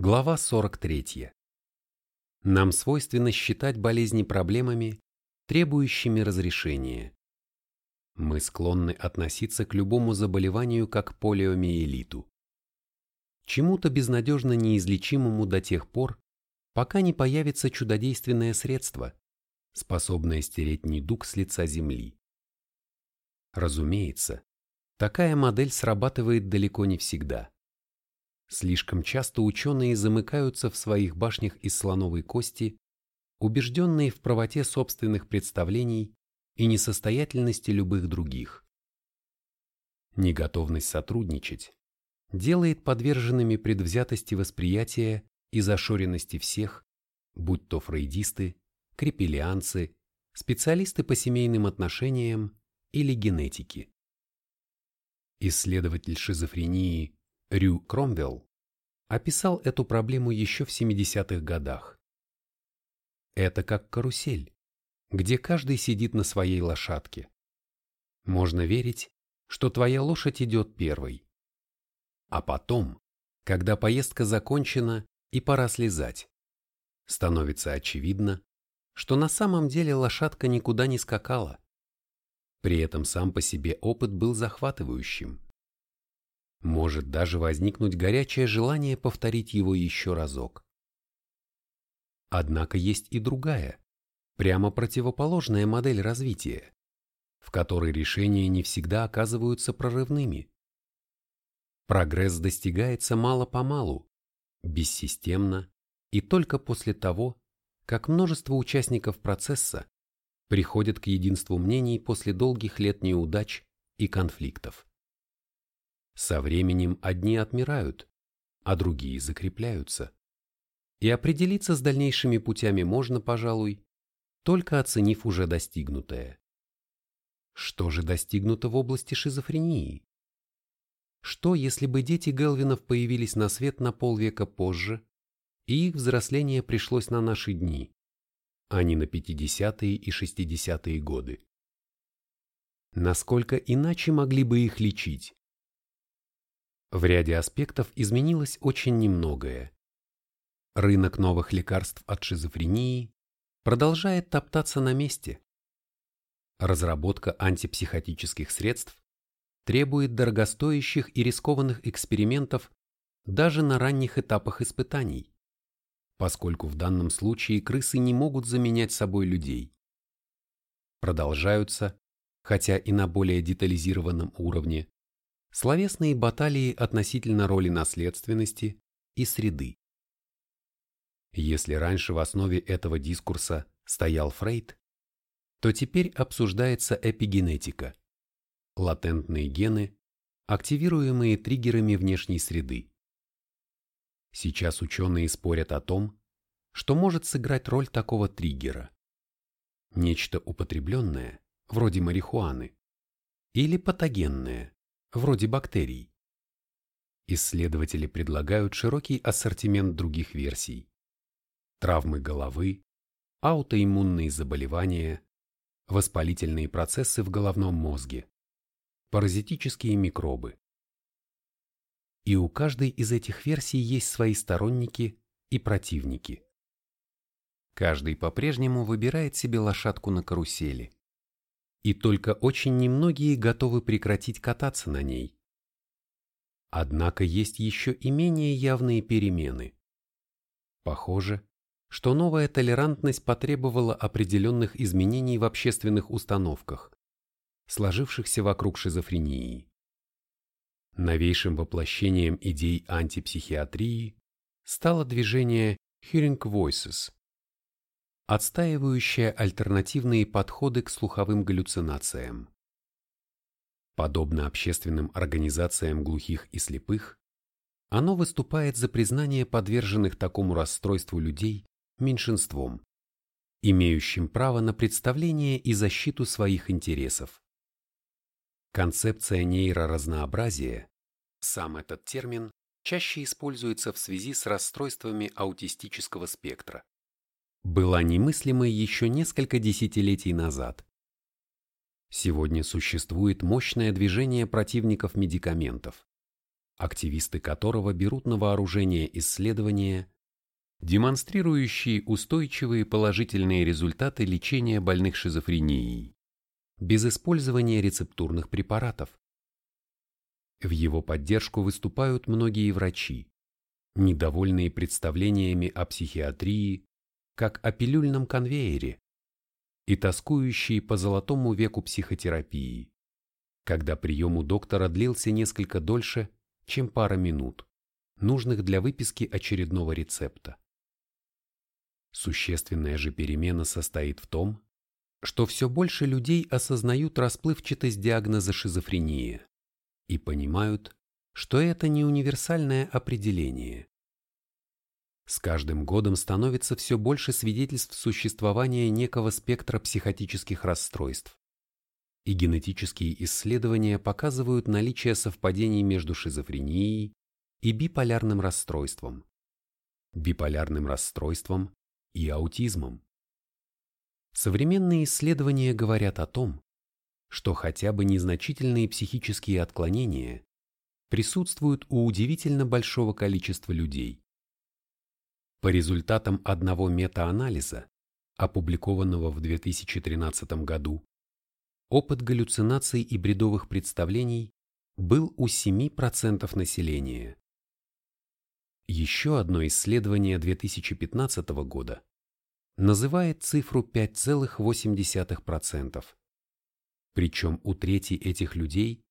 Глава 43. Нам свойственно считать болезни проблемами, требующими разрешения. Мы склонны относиться к любому заболеванию как полиомиелиту. Чему-то безнадежно неизлечимому до тех пор, пока не появится чудодейственное средство, способное стереть недуг с лица земли. Разумеется, такая модель срабатывает далеко не всегда. Слишком часто ученые замыкаются в своих башнях из слоновой кости, убежденные в правоте собственных представлений и несостоятельности любых других. Неготовность сотрудничать делает подверженными предвзятости восприятия и зашоренности всех, будь то фрейдисты, крепелианцы, специалисты по семейным отношениям или генетики. Исследователь шизофрении Рю Кромвелл описал эту проблему еще в 70-х годах. Это как карусель, где каждый сидит на своей лошадке. Можно верить, что твоя лошадь идет первой. А потом, когда поездка закончена и пора слезать, становится очевидно, что на самом деле лошадка никуда не скакала. При этом сам по себе опыт был захватывающим. Может даже возникнуть горячее желание повторить его еще разок. Однако есть и другая, прямо противоположная модель развития, в которой решения не всегда оказываются прорывными. Прогресс достигается мало-помалу, бессистемно и только после того, как множество участников процесса приходят к единству мнений после долгих лет неудач и конфликтов. Со временем одни отмирают, а другие закрепляются. И определиться с дальнейшими путями можно, пожалуй, только оценив уже достигнутое. Что же достигнуто в области шизофрении? Что, если бы дети Гелвинов появились на свет на полвека позже, и их взросление пришлось на наши дни, а не на 50-е и 60-е годы? Насколько иначе могли бы их лечить? В ряде аспектов изменилось очень немногое. Рынок новых лекарств от шизофрении продолжает топтаться на месте. Разработка антипсихотических средств требует дорогостоящих и рискованных экспериментов даже на ранних этапах испытаний, поскольку в данном случае крысы не могут заменять собой людей. Продолжаются, хотя и на более детализированном уровне, словесные баталии относительно роли наследственности и среды. Если раньше в основе этого дискурса стоял Фрейд, то теперь обсуждается эпигенетика, латентные гены, активируемые триггерами внешней среды. Сейчас ученые спорят о том, что может сыграть роль такого триггера. Нечто употребленное, вроде марихуаны, или патогенное, вроде бактерий. Исследователи предлагают широкий ассортимент других версий. Травмы головы, аутоиммунные заболевания, воспалительные процессы в головном мозге, паразитические микробы. И у каждой из этих версий есть свои сторонники и противники. Каждый по-прежнему выбирает себе лошадку на карусели и только очень немногие готовы прекратить кататься на ней. Однако есть еще и менее явные перемены. Похоже, что новая толерантность потребовала определенных изменений в общественных установках, сложившихся вокруг шизофрении. Новейшим воплощением идей антипсихиатрии стало движение Hearing Voices, отстаивающая альтернативные подходы к слуховым галлюцинациям. Подобно общественным организациям глухих и слепых, оно выступает за признание подверженных такому расстройству людей меньшинством, имеющим право на представление и защиту своих интересов. Концепция нейроразнообразия, сам этот термин чаще используется в связи с расстройствами аутистического спектра была немыслимой еще несколько десятилетий назад. Сегодня существует мощное движение противников медикаментов, активисты которого берут на вооружение исследования, демонстрирующие устойчивые положительные результаты лечения больных шизофренией без использования рецептурных препаратов. В его поддержку выступают многие врачи, недовольные представлениями о психиатрии как о пилюльном конвейере и тоскующие по золотому веку психотерапии, когда прием у доктора длился несколько дольше, чем пара минут, нужных для выписки очередного рецепта. Существенная же перемена состоит в том, что все больше людей осознают расплывчатость диагноза шизофрения и понимают, что это не универсальное определение. С каждым годом становится все больше свидетельств существования некого спектра психотических расстройств. И генетические исследования показывают наличие совпадений между шизофренией и биполярным расстройством, биполярным расстройством и аутизмом. Современные исследования говорят о том, что хотя бы незначительные психические отклонения присутствуют у удивительно большого количества людей. По результатам одного метаанализа, опубликованного в 2013 году, опыт галлюцинаций и бредовых представлений был у 7% населения. Еще одно исследование 2015 года называет цифру 5,8%. Причем у трети этих людей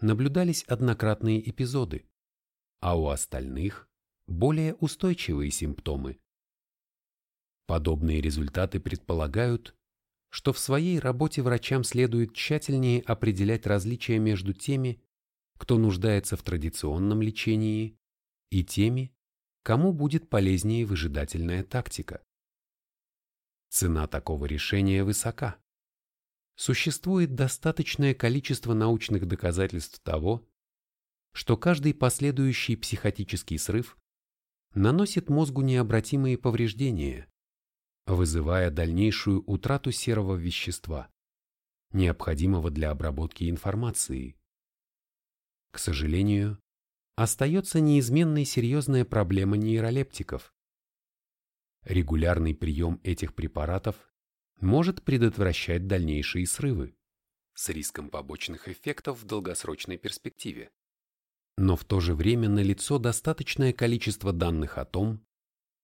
наблюдались однократные эпизоды, а у остальных более устойчивые симптомы. Подобные результаты предполагают, что в своей работе врачам следует тщательнее определять различия между теми, кто нуждается в традиционном лечении, и теми, кому будет полезнее выжидательная тактика. Цена такого решения высока. Существует достаточное количество научных доказательств того, что каждый последующий психотический срыв наносит мозгу необратимые повреждения, вызывая дальнейшую утрату серого вещества, необходимого для обработки информации. К сожалению, остается неизменной серьезная проблема нейролептиков. Регулярный прием этих препаратов может предотвращать дальнейшие срывы с риском побочных эффектов в долгосрочной перспективе. Но в то же время налицо достаточное количество данных о том,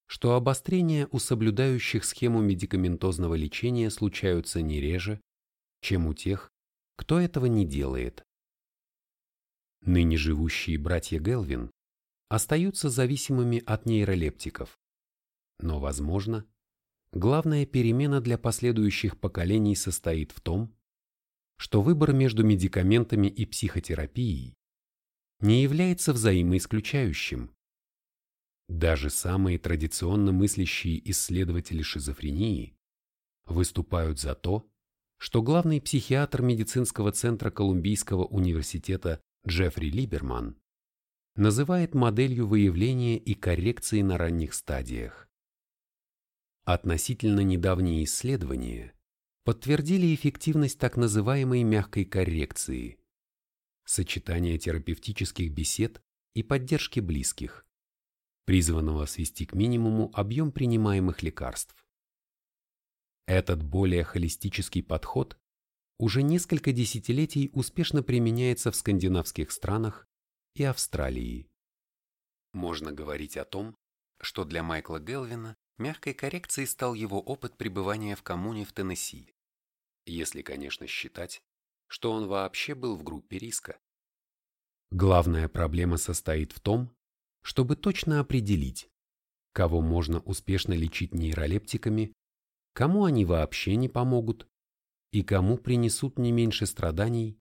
что обострения у соблюдающих схему медикаментозного лечения случаются не реже, чем у тех, кто этого не делает. Ныне живущие братья Гелвин остаются зависимыми от нейролептиков. Но, возможно, главная перемена для последующих поколений состоит в том, что выбор между медикаментами и психотерапией не является взаимоисключающим. Даже самые традиционно мыслящие исследователи шизофрении выступают за то, что главный психиатр медицинского центра Колумбийского университета Джеффри Либерман называет моделью выявления и коррекции на ранних стадиях. Относительно недавние исследования подтвердили эффективность так называемой мягкой коррекции, сочетания терапевтических бесед и поддержки близких, призванного свести к минимуму объем принимаемых лекарств. Этот более холистический подход уже несколько десятилетий успешно применяется в скандинавских странах и Австралии. Можно говорить о том, что для Майкла Гелвина мягкой коррекцией стал его опыт пребывания в коммуне в Теннесси, если, конечно, считать, что он вообще был в группе риска. Главная проблема состоит в том, чтобы точно определить, кого можно успешно лечить нейролептиками, кому они вообще не помогут и кому принесут не меньше страданий,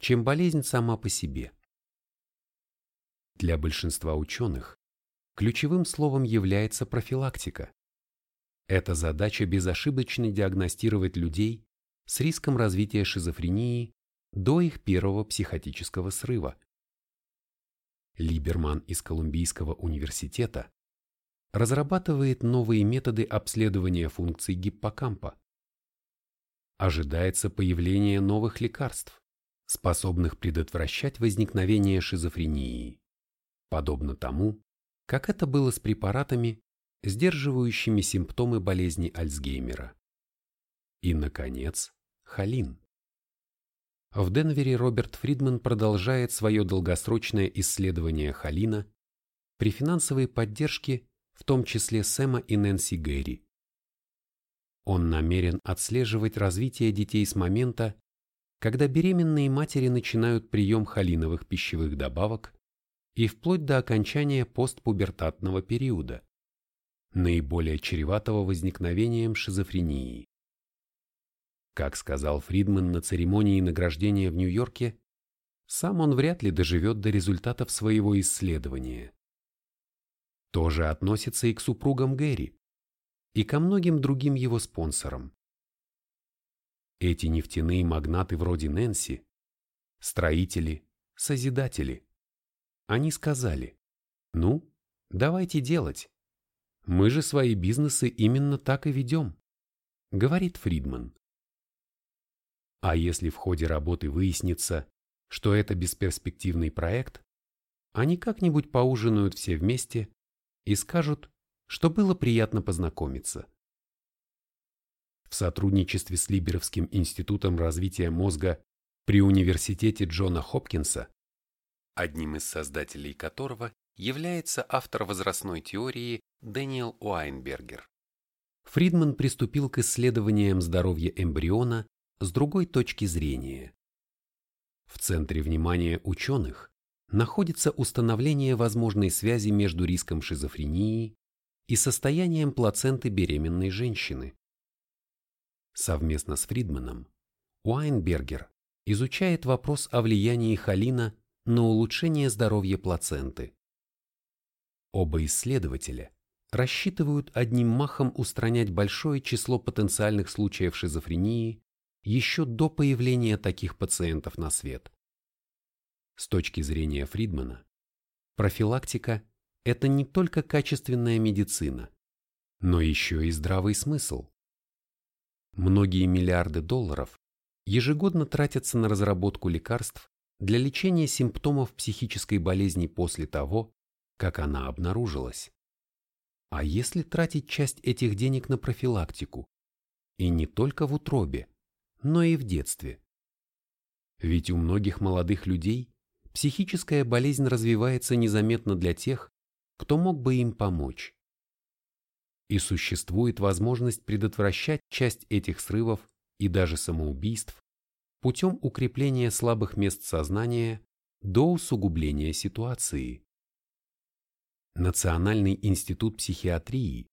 чем болезнь сама по себе. Для большинства ученых ключевым словом является профилактика. Это задача безошибочно диагностировать людей с риском развития шизофрении до их первого психотического срыва. Либерман из Колумбийского университета разрабатывает новые методы обследования функций гиппокампа. Ожидается появление новых лекарств, способных предотвращать возникновение шизофрении. подобно тому, как это было с препаратами, сдерживающими симптомы болезни Альцгеймера. И, наконец, холин. В Денвере Роберт Фридман продолжает свое долгосрочное исследование холина при финансовой поддержке, в том числе Сэма и Нэнси Гэри. Он намерен отслеживать развитие детей с момента, когда беременные матери начинают прием холиновых пищевых добавок и вплоть до окончания постпубертатного периода, наиболее чреватого возникновением шизофрении. Как сказал Фридман на церемонии награждения в Нью-Йорке, сам он вряд ли доживет до результатов своего исследования. То же относится и к супругам Гэри, и ко многим другим его спонсорам. Эти нефтяные магнаты вроде Нэнси, строители, созидатели, они сказали, ну, давайте делать. Мы же свои бизнесы именно так и ведем, говорит Фридман. А если в ходе работы выяснится, что это бесперспективный проект, они как-нибудь поужинают все вместе и скажут, что было приятно познакомиться. В сотрудничестве с Либеровским институтом развития мозга при университете Джона Хопкинса, одним из создателей которого является автор возрастной теории Дэниел Уайнбергер. Фридман приступил к исследованиям здоровья эмбриона с другой точки зрения. В центре внимания ученых находится установление возможной связи между риском шизофрении и состоянием плаценты беременной женщины. Совместно с Фридманом Уайнбергер изучает вопрос о влиянии холина на улучшение здоровья плаценты. Оба исследователя рассчитывают одним махом устранять большое число потенциальных случаев шизофрении еще до появления таких пациентов на свет. С точки зрения Фридмана, профилактика – это не только качественная медицина, но еще и здравый смысл. Многие миллиарды долларов ежегодно тратятся на разработку лекарств для лечения симптомов психической болезни после того, как она обнаружилась. А если тратить часть этих денег на профилактику? И не только в утробе, но и в детстве. Ведь у многих молодых людей психическая болезнь развивается незаметно для тех, кто мог бы им помочь. И существует возможность предотвращать часть этих срывов и даже самоубийств путем укрепления слабых мест сознания до усугубления ситуации. Национальный институт психиатрии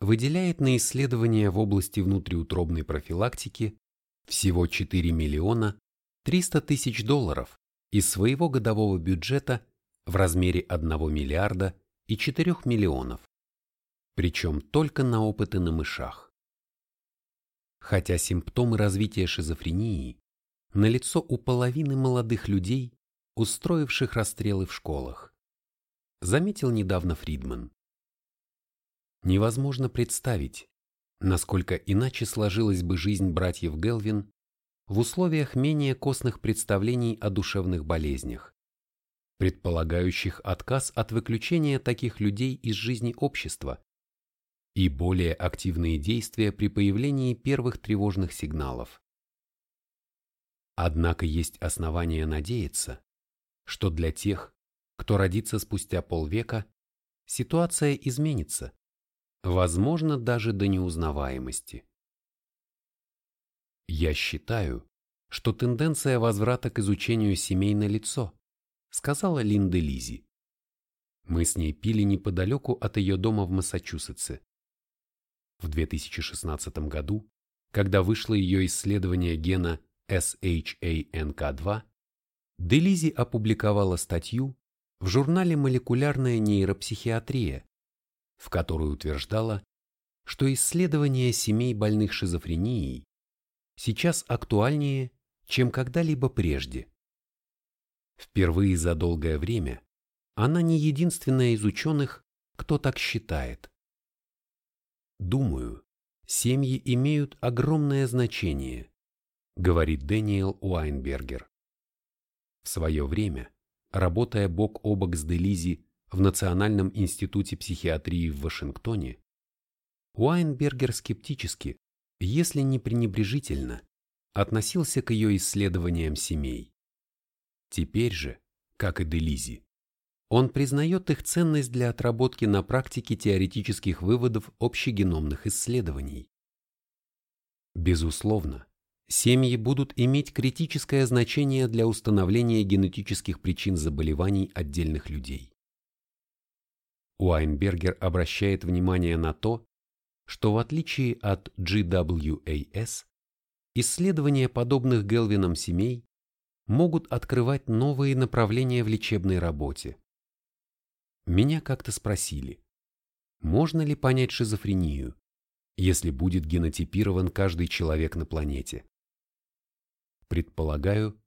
выделяет на исследования в области внутриутробной профилактики всего 4 миллиона 300 тысяч долларов из своего годового бюджета в размере 1 миллиарда и 4 миллионов, причем только на опыты на мышах. Хотя симптомы развития шизофрении налицо у половины молодых людей, устроивших расстрелы в школах, заметил недавно Фридман. Невозможно представить, насколько иначе сложилась бы жизнь братьев Гелвин в условиях менее костных представлений о душевных болезнях, предполагающих отказ от выключения таких людей из жизни общества и более активные действия при появлении первых тревожных сигналов. Однако есть основания надеяться, что для тех, кто родится спустя полвека, ситуация изменится, возможно, даже до неузнаваемости. Я считаю, что тенденция возврата к изучению семей лицо, сказала Линда Лизи. Мы с ней пили неподалеку от ее дома в Массачусетсе. В 2016 году, когда вышло ее исследование гена SHANK2, Делизи опубликовала статью в журнале «Молекулярная нейропсихиатрия», в которой утверждала, что исследование семей больных шизофренией сейчас актуальнее, чем когда-либо прежде. Впервые за долгое время она не единственная из ученых, кто так считает. Думаю, семьи имеют огромное значение, говорит Дэниел Уайнбергер. В свое время, работая бок о бок с Делизи в Национальном институте психиатрии в Вашингтоне, Уайнбергер скептически, если не пренебрежительно, относился к ее исследованиям семей. Теперь же, как и Делизи, он признает их ценность для отработки на практике теоретических выводов общегеномных исследований. Безусловно, семьи будут иметь критическое значение для установления генетических причин заболеваний отдельных людей. Уайнбергер обращает внимание на то, что в отличие от GWAS, исследования подобных Гелвинам семей могут открывать новые направления в лечебной работе. Меня как-то спросили, можно ли понять шизофрению, если будет генотипирован каждый человек на планете. Предполагаю,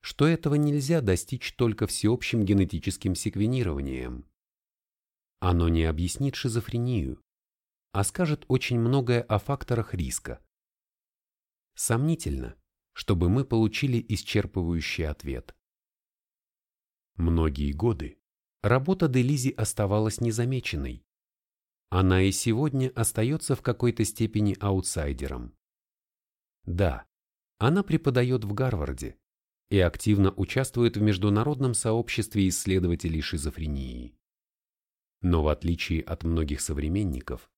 что этого нельзя достичь только всеобщим генетическим секвенированием. Оно не объяснит шизофрению, а скажет очень многое о факторах риска. Сомнительно, чтобы мы получили исчерпывающий ответ. Многие годы работа Делизи оставалась незамеченной. Она и сегодня остается в какой-то степени аутсайдером. Да, она преподает в Гарварде и активно участвует в международном сообществе исследователей шизофрении. Но в отличие от многих современников,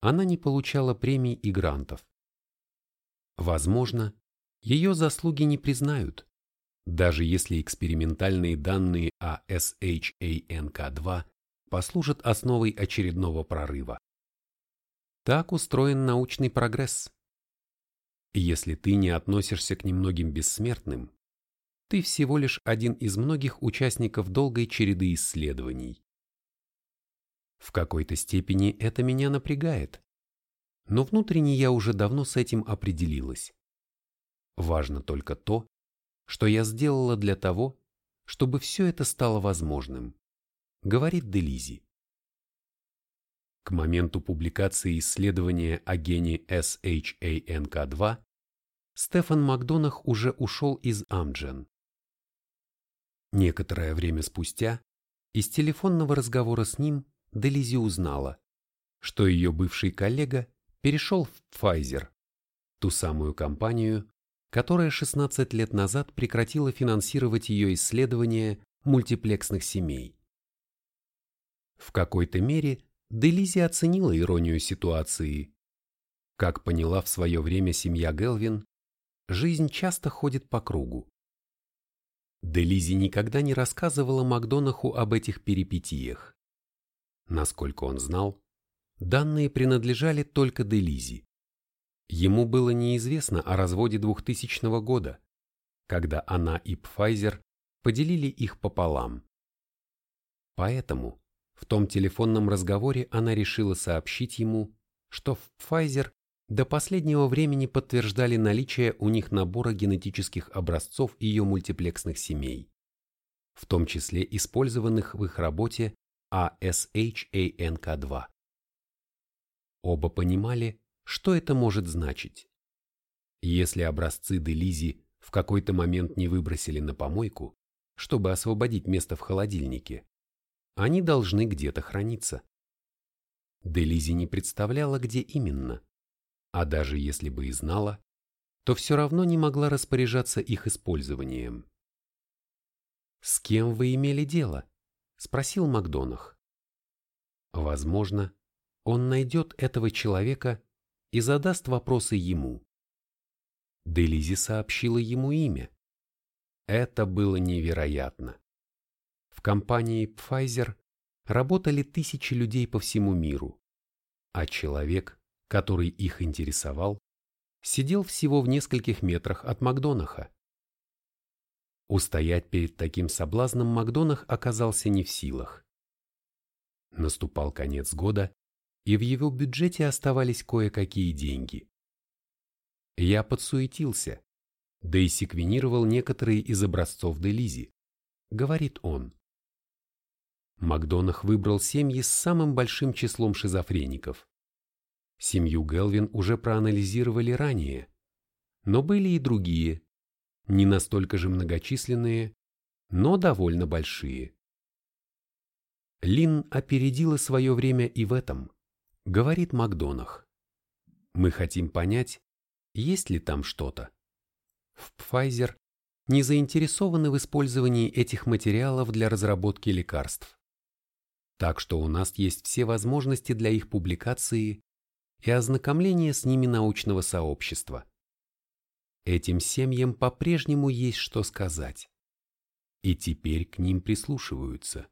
она не получала премий и грантов. Возможно, ее заслуги не признают, даже если экспериментальные данные о SHANK2 послужат основой очередного прорыва. Так устроен научный прогресс. Если ты не относишься к немногим бессмертным, ты всего лишь один из многих участников долгой череды исследований. В какой-то степени это меня напрягает, но внутренне я уже давно с этим определилась. Важно только то, что я сделала для того, чтобы все это стало возможным, говорит Делизи. К моменту публикации исследования о гене SHANK2 Стефан Макдонах уже ушел из Амджен. Некоторое время спустя из телефонного разговора с ним Делизи узнала, что ее бывший коллега перешел в Pfizer, ту самую компанию, которая 16 лет назад прекратила финансировать ее исследования мультиплексных семей. В какой-то мере Делизи оценила иронию ситуации. Как поняла в свое время семья Гелвин, жизнь часто ходит по кругу. Делизи никогда не рассказывала Макдонаху об этих перипетиях. Насколько он знал, данные принадлежали только Делизи. Ему было неизвестно о разводе 2000 года, когда она и Pfizer поделили их пополам. Поэтому в том телефонном разговоре она решила сообщить ему, что в Pfizer до последнего времени подтверждали наличие у них набора генетических образцов ее мультиплексных семей, в том числе использованных в их работе ASHANK2. Оба понимали, что это может значить? Если образцы Делизи в какой-то момент не выбросили на помойку, чтобы освободить место в холодильнике, они должны где-то храниться. Делизи не представляла, где именно, а даже если бы и знала, то все равно не могла распоряжаться их использованием. «С кем вы имели дело?» – спросил Макдонах. Возможно, он найдет этого человека и задаст вопросы ему. Делизи сообщила ему имя. Это было невероятно. В компании Pfizer работали тысячи людей по всему миру, а человек, который их интересовал, сидел всего в нескольких метрах от Макдонаха. Устоять перед таким соблазном Макдонах оказался не в силах. Наступал конец года, и в его бюджете оставались кое-какие деньги. Я подсуетился, да и секвенировал некоторые из образцов Делизи, говорит он. Макдонах выбрал семьи с самым большим числом шизофреников. Семью Гелвин уже проанализировали ранее, но были и другие, не настолько же многочисленные, но довольно большие. Лин опередила свое время и в этом, говорит Макдонах. Мы хотим понять, есть ли там что-то. В Pfizer не заинтересованы в использовании этих материалов для разработки лекарств. Так что у нас есть все возможности для их публикации и ознакомления с ними научного сообщества. Этим семьям по-прежнему есть что сказать. И теперь к ним прислушиваются.